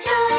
Joy.